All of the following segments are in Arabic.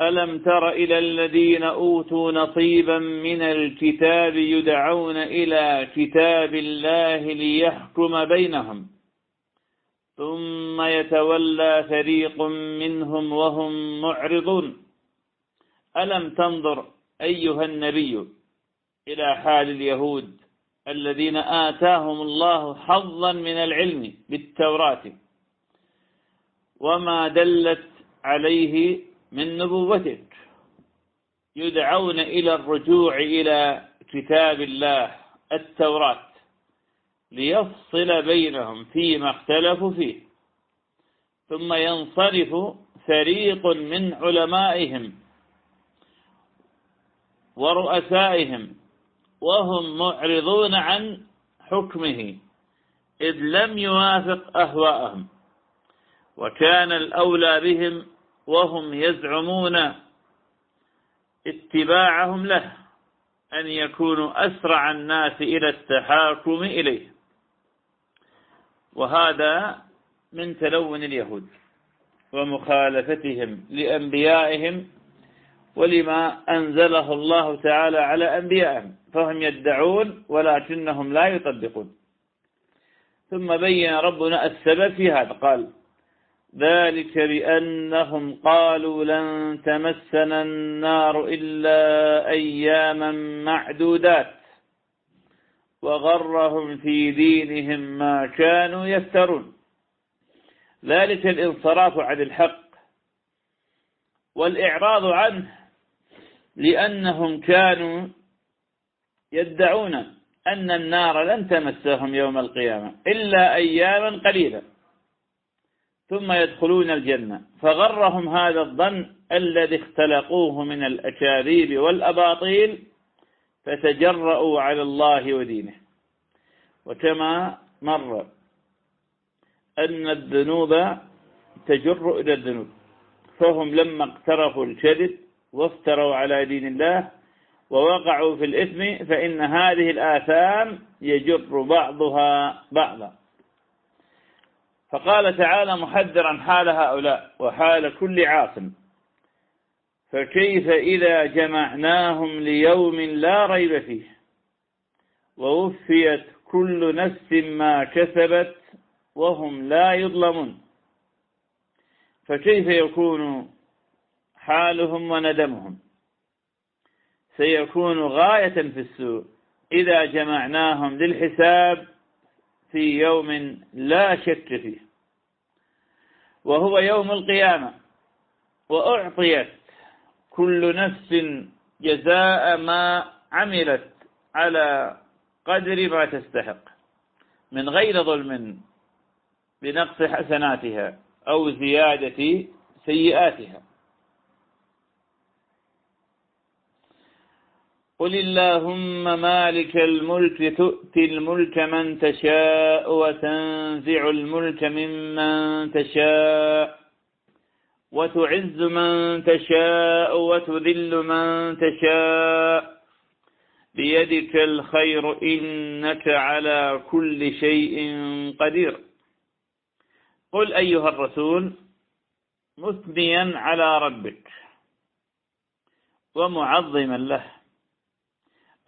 ألم تر إلى الذين أوتوا نصيبا من الكتاب يدعون إلى كتاب الله ليحكم بينهم؟ ثم يتولى فريق منهم وهم معرضون. ألم تنظر أيها النبي إلى حال اليهود الذين آتاهم الله حظا من العلم بالتوراة؟ وما دلت عليه من نبوتك. يدعون إلى الرجوع إلى كتاب الله التوراة ليفصل بينهم فيما اختلفوا فيه. ثم ينصرف فريق من علمائهم ورؤسائهم وهم معرضون عن حكمه إذ لم يوافق أهواءهم. وكان الأولى بهم وهم يزعمون اتباعهم له أن يكونوا أسرع الناس إلى التحاكم إليه. وهذا من تلون اليهود ومخالفتهم لأنبيائهم ولما أنزله الله تعالى على أنبيائهم فهم يدعون ولكنهم لا يطبقون. ثم بين ربنا السبب في هذا قال ذلك بأنهم قالوا لن تمسنا النار إلا أياما معدودات وغرهم في دينهم ما كانوا يفترون. ذلك الانصراف عن الحق والإعراض عنه لأنهم كانوا يدعون أن النار لن تمسهم يوم القيامة إلا أياما قليلة ثم يدخلون الجنة. فغرهم هذا الظن الذي اختلقوه من الأكاذيب والأباطيل فتجرؤوا على الله ودينه. وكما مر أن الذنوب تجر إلى الذنوب. فهم لما اقترفوا الكذب وافتروا على دين الله ووقعوا في الإثم فإن هذه الآثام يجر بعضها بعضا. فقال تعالى محذرا حال هؤلاء وحال كل عاصم فكيف إذا جمعناهم ليوم لا ريب فيه؟ ووفيت كل نفس ما كسبت وهم لا يظلمون. فكيف يكون حالهم وندمهم؟ سيكون غاية في السوء إذا جمعناهم للحساب في يوم لا شك فيه وهو يوم القيامة وأعطيت كل نفس جزاء ما عملت على قدر ما تستحق من غير ظلم بنقص حسناتها أو زيادة سيئاتها. قل اللهم مالك الملك تؤتي الملك من تشاء وتنزع الملك ممن تشاء وتعز من تشاء وتذل من تشاء بيدك الخير إنك على كل شيء قدير. قل أيها الرسول مثنيا على ربك ومعظما له.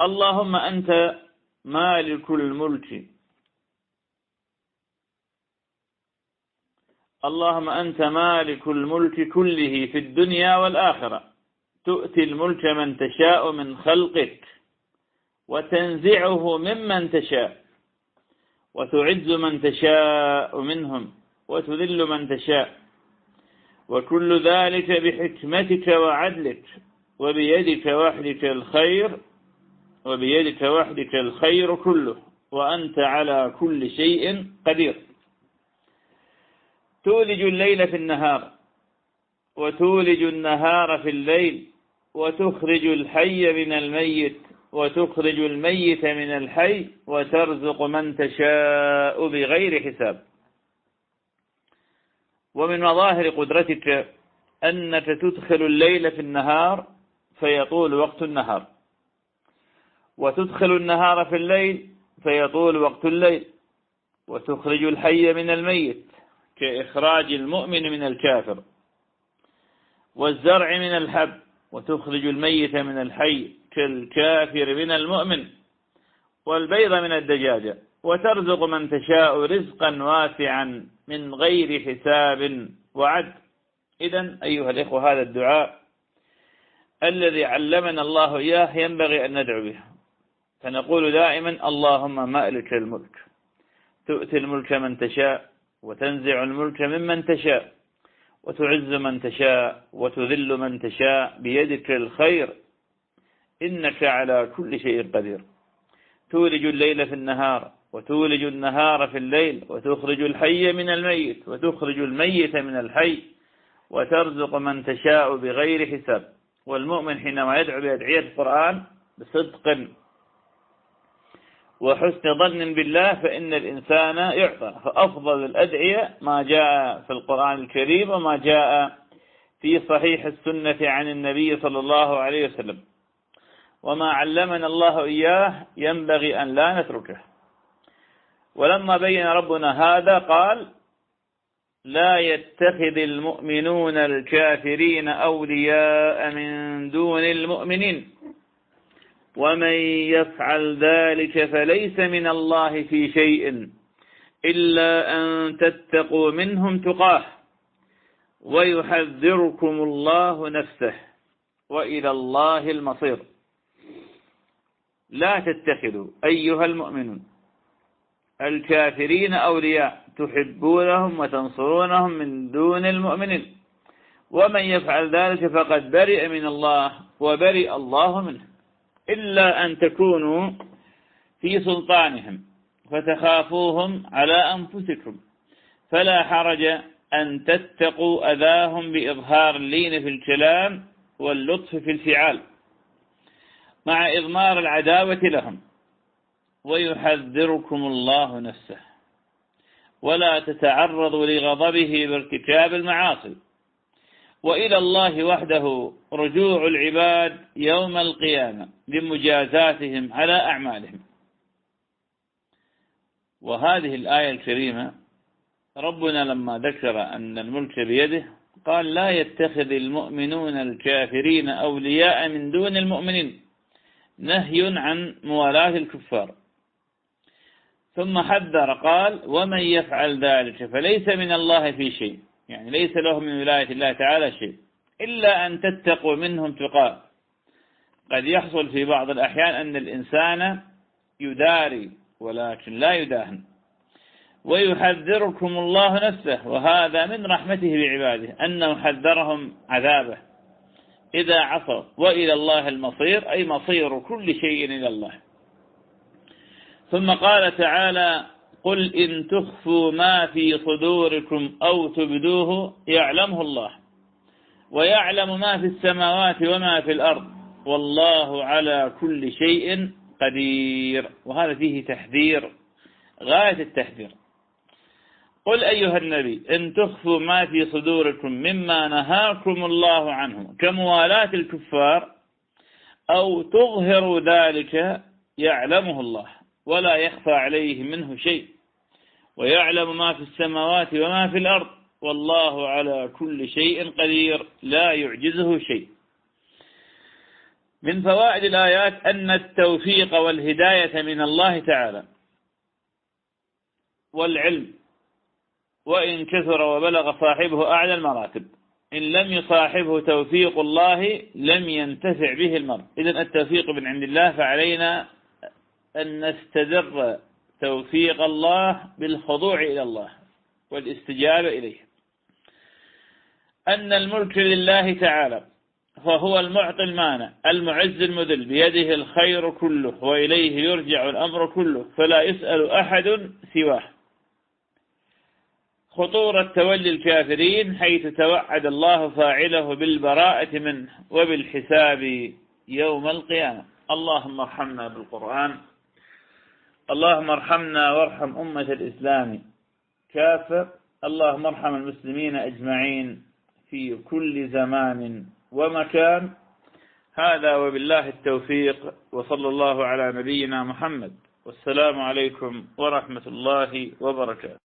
اللهم أنت مالك الملك. اللهم أنت مالك الملك كله في الدنيا والآخرة. تؤتي الملك من تشاء من خلقك وتنزعه ممن تشاء وتعز من تشاء منهم وتذل من تشاء وكل ذلك بحكمتك وعدلك وبيدك وحدك الخير وبيدك وحدك الخير كله وأنت على كل شيء قدير. تولج الليل في النهار وتولج النهار في الليل وتخرج الحي من الميت وتخرج الميت من الحي وترزق من تشاء بغير حساب. ومن مظاهر قدرتك أنك تدخل الليل في النهار فيطول وقت النهار. وتدخل النهار في الليل فيطول وقت الليل وتخرج الحي من الميت كإخراج المؤمن من الكافر والزرع من الحب وتخرج الميت من الحي كالكافر من المؤمن والبيض من الدجاجة وترزق من تشاء رزقا واسعا من غير حساب وعد. إذا أيها الإخوة هذا الدعاء الذي علمنا الله إياه ينبغي أن ندعو به. فنقول دائما اللهم مألك الملك. تؤتي الملك من تشاء وتنزع الملك ممن تشاء وتعز من تشاء وتذل من تشاء بيدك الخير. إنك على كل شيء قدير. تولج الليل في النهار وتولج النهار في الليل وتخرج الحي من الميت وتخرج الميت من الحي وترزق من تشاء بغير حساب. والمؤمن حينما يدعو بأدعية القرآن بصدق وحسن ظن بالله فإن الإنسان يعطى فأفضل الأدعية ما جاء في القرآن الكريم وما جاء في صحيح السنة عن النبي صلى الله عليه وسلم. وما علمنا الله إياه ينبغي أن لا نتركه. ولما بين ربنا هذا قال لا يتخذ المؤمنون الكافرين أولياء من دون المؤمنين. ومن يفعل ذلك فليس من الله في شيء إلا أن تتقوا منهم تقاه ويحذركم الله نفسه وإلى الله المصير. لا تتخذوا أيها المؤمنون الكافرين أولياء تحبونهم وتنصرونهم من دون المؤمنين. ومن يفعل ذلك فقد برئ من الله وبرئ الله منه. إلا أن تكونوا في سلطانهم فتخافوهم على أنفسكم. فلا حرج أن تتقوا أذاهم بإظهار اللين في الكلام واللطف في الفعال مع إضمار العداوة لهم. ويحذركم الله نفسه. ولا تتعرضوا لغضبه بارتكاب المعاصي. وإلى الله وحده رجوع العباد يوم القيامة لمجازاتهم على أعمالهم. وهذه الآية الكريمة ربنا لما ذكر أن الملك بيده قال لا يتخذ المؤمنون الكافرين أولياء من دون المؤمنين نهي عن موالاة الكفار. ثم حذر قال ومن يفعل ذلك فليس من الله في شيء. يعني ليس له من ولاية الله تعالى شيء إلا أن تتقوا منهم تقاء. قد يحصل في بعض الأحيان أن الإنسان يداري ولكن لا يداهن. ويحذركم الله نفسه وهذا من رحمته بعباده أنه حذرهم عذابه. إذا عصوا وإلى الله المصير أي مصير كل شيء إلى الله. ثم قال تعالى قل إن تخفوا ما في صدوركم أو تبدوه يعلمه الله. ويعلم ما في السماوات وما في الأرض. والله على كل شيء قدير. وهذا فيه تحذير غاية التحذير. قل أيها النبي إن تخفوا ما في صدوركم مما نهاكم الله عنه كموالاة الكفار أو تظهروا ذلك يعلمه الله ولا يخفى عليه منه شيء. ويعلم ما في السماوات وما في الأرض والله على كل شيء قدير لا يعجزه شيء. من فوائد الآيات أن التوفيق والهداية من الله تعالى والعلم وإن كثر وبلغ صاحبه أعلى المراتب. إن لم يصاحبه توفيق الله لم ينتفع به المرء. إذن التوفيق من عند الله فعلينا أن نستدر توفيق الله بالخضوع إلى الله والاستجابة إليه. أن الملك لله تعالى فهو المعطي المانع المعز المذل بيده الخير كله وإليه يرجع الأمر كله فلا يسأل أحد سواه. خطورة تولي الكافرين حيث توعد الله فاعله بالبراءة منه وبالحساب يوم القيامة. اللهم ارحمنا بالقرآن. اللهم ارحمنا وارحم أمة الإسلام. كافة اللهم ارحم المسلمين أجمعين في كل زمان ومكان. هذا وبالله التوفيق وصلى الله على نبينا محمد. والسلام عليكم ورحمة الله وبركاته.